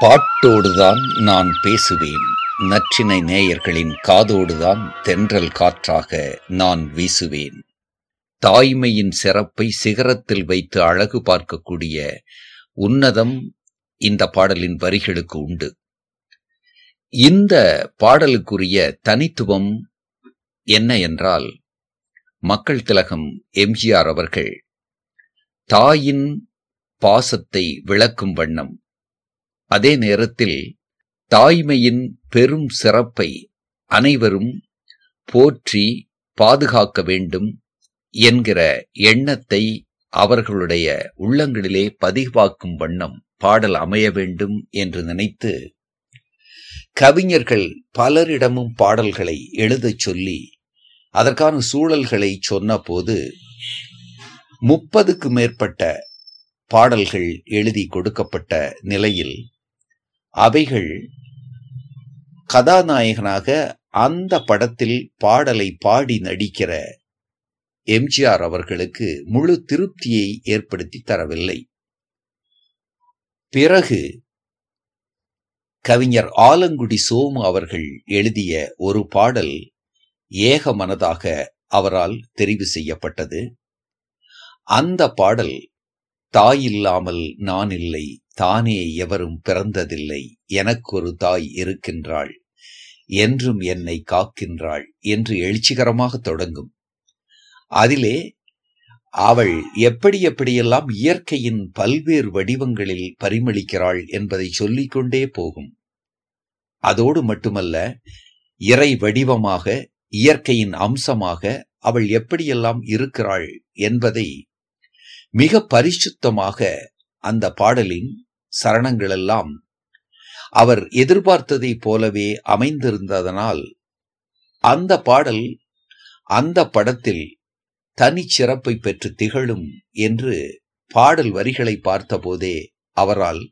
பாட்டோடுதான் நான் பேசுவேன். நற்றினை நேயர்களின் காதோடுதான் தென்றல் காற்றாக நான் வீசுவேன். தாய்மையின் சிறப்பை சிகரத்தில் வைத்து அழகு பார்க்கக்கூடிய உன்னதம் இந்த பாடலின் வரிகளுக்கு உண்டு. இந்த பாடலுக்குரிய தனித்துவம் என்ன என்றால் மக்கள் திலகம் எம்ஜிஆர் அவர்கள் தாயின் பாசத்தை விளக்கும் வண்ணம் அதே நேரத்தில் தாய்மையின் பெரும் சிறப்பை அனைவரும் போற்றி பாதுகாக்க வேண்டும் என்கிற எண்ணத்தை அவர்களுடைய உள்ளங்களிலே பதிவாக்கும் வண்ணம் பாடல் அமைய வேண்டும் என்று நினைத்து கவிஞர்கள் பலரிடமும் பாடல்களை எழுதச் சொல்லி அதற்கான சூழல்களை சொன்னபோது முப்பதுக்கு மேற்பட்ட பாடல்கள் எழுதி கொடுக்கப்பட்ட நிலையில் அவைகள் கதாநாயகனாக அந்த படத்தில் பாடலை பாடி நடிக்கிற எம்ஜிஆர் அவர்களுக்கு முழு திருப்தியை ஏற்படுத்தி தரவில்லை. பிறகு கவிஞர் ஆலங்குடி சோமு அவர்கள் எழுதிய ஒரு பாடல் ஏக மனதாக அவரால் தெரிவு செய்யப்பட்டது. அந்த பாடல் தாயில்லாமல் நான் இல்லை தானே எவரும் பிறந்ததில்லை எனக்கொரு தாய் இருக்கின்றாள் என்றும் என்னை காக்கின்றாள் என்று எழுச்சிகரமாக தொடங்கும். அதிலே அவள் எப்படி எப்படியெல்லாம் இயற்கையின் பல்வேறு வடிவங்களில் பரிமளிக்கிறாள் என்பதை சொல்லிக்கொண்டே போகும். அதோடு மட்டுமல்ல இறை வடிவமாக இயற்கையின் அம்சமாக அவள் எப்படியெல்லாம் இருக்கிறாள் என்பதை மிக பரிசுத்தமாக அந்த பாடலின் சரணங்களெல்லாம் அவர் எதிர்பார்த்ததை போலவே அமைந்திருந்ததனால் அந்த பாடல் அந்த படத்தில் தனிச்சிறப்பை பெற்று திகழும் என்று பாடல் வரிகளை பார்த்தபோதே அவரால்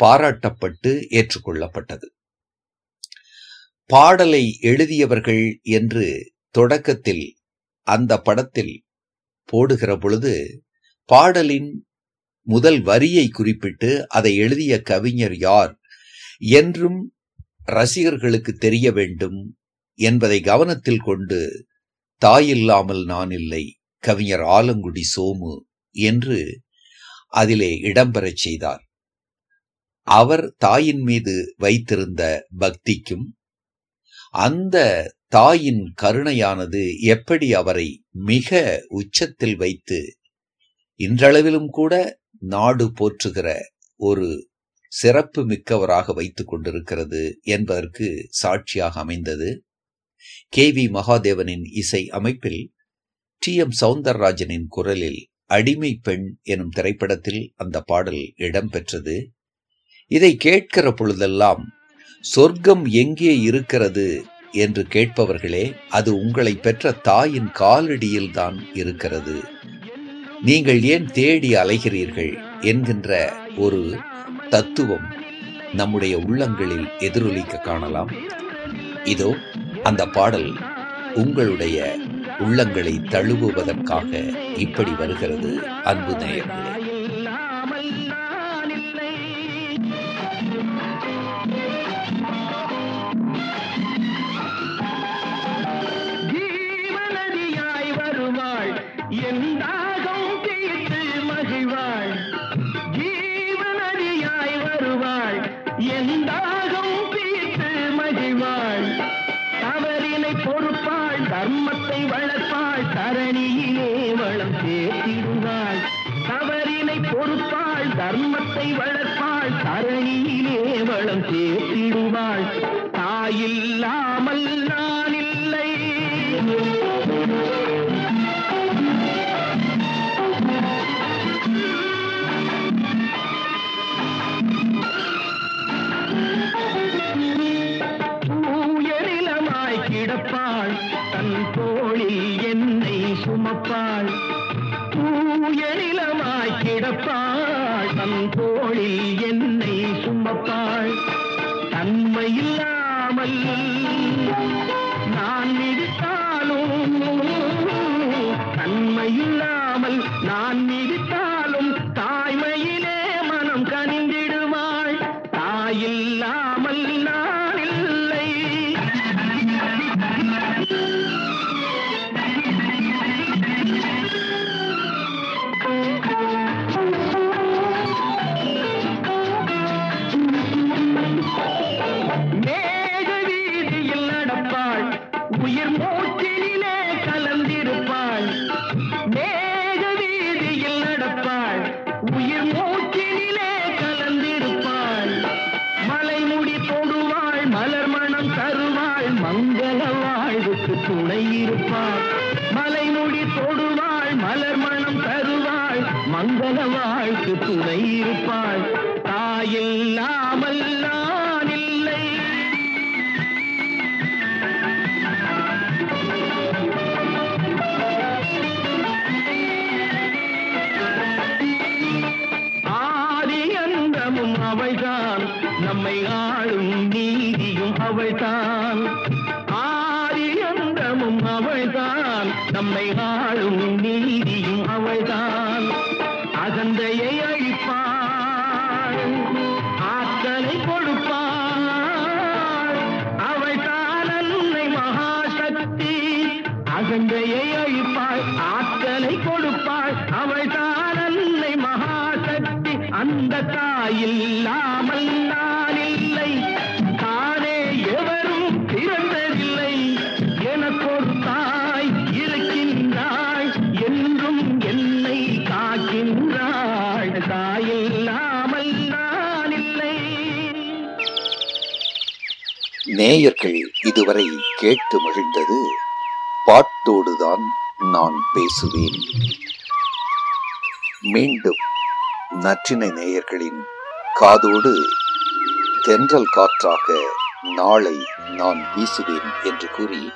பாராட்டப்பட்டு ஏற்றுக்கொள்ளப்பட்டது. பாடலை எழுதியவர்கள் என்று தொடக்கத்தில் அந்த படத்தில் போடுகிற பொழுது பாடலின் முதல் வரியை குறிப்பிட்டு அதை எழுதிய கவிஞர் யார்? என்றும் ரசிகர்களுக்கு தெரிய வேண்டும் என்பதை கவனத்தில் கொண்டு தாயில்லாமல் நான் இல்லை கவிஞர் ஆலங்குடி சோமு என்று அதிலே இடம்பெறச் செய்தார். அவர் தாயின் மீது வைத்திருந்த பக்திக்கும் அந்த தாயின் கருணையானது எப்படி அவரை மிக உச்சத்தில் வைத்து இன்றளவிலும் கூட நாடு போற்றுகிற ஒரு சிறப்பு மிக்கவராக வைத்துக் கொண்டிருக்கிறது என்பதற்கு சாட்சியாக அமைந்தது. கே. வி. மகாதேவனின் இசை அமைப்பில் டி. எம். சவுந்தரராஜனின் குரலில் அடிமை பெண் எனும் திரைப்படத்தில் அந்த பாடல் இடம்பெற்றது இதை கேட்கிற பொழுதெல்லாம் சொர்க்கம் எங்கே இருக்கிறது என்று கேட்பவர்களே அது உங்களை பெற்ற தாயின் காலடியில் தான் இருக்கிறது. நீங்கள் ஏன் தேடி அலைகிறீர்கள் என்கின்ற ஒரு தத்துவம் நம்முடைய உள்ளங்களில் எதிரொலிக்க காணலாம். இதோ அந்த பாடல் உங்களுடைய உள்ளங்களை தழுவுவதற்காக இப்படி வருகிறது. அன்பு நேயர்களே. உலகம் பீத்து மகிழ்வாள் தவறினை பொறுப்பாள் தர்மத்தை வளர்ப்பாள் தரணியிலே வளம் சேர்த்திடுவாள் தவறினை பொறுப்பாள் தர்மத்தை வளர்ப்பாள் தரணியிலே வளம் சேர்த்திடுவாள் தாயில்லா தோளில் என்னை சுமப்பாள் தன்மையில்லாமல் நான் மிதித்தாலும் மங்கள வாழ்க்கு துணை இருப்பாள். தாயில்லாமல் நான் இல்லை. ஆதி அந்தமும் அவள்தான். நம்மை ஆளும் நீதியும் அவள்தான். ஆதி அந்தமும் அவள்தான். நம்மை ஆளும் நீதியும் அவள்தான். கங்கையை அழிப்பாள் ஆற்றலை கொடுப்பாள். அவள் தான் அன்னை மகாசக்தி அந்த தாயில்லாமல் நான் இல்லை. தானே எவரும் பிறந்ததில்லை. எனக்கொரு தாய் இருக்கின்றாள் என்றும் என்னை காக்கின்றாள். தாயில்லாமல் நான் இல்லை. நேயர்கள் இதுவரை கேட்டு மகிழ்ந்தது பாட்டோடுதான் நான் பேசுவேன். மீண்டும் நற்றினை நேயர்களின் காதோடு தென்றல் காற்றாக நாளை நான் வீசுவேன் என்று கூறி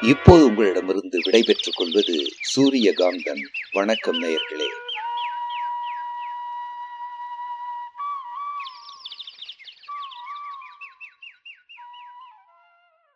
இப்போது உங்களிடமிருந்து விடைபெற்றுக் கொள்வது சூரியகாந்தன். வணக்கம் நேயர்களே.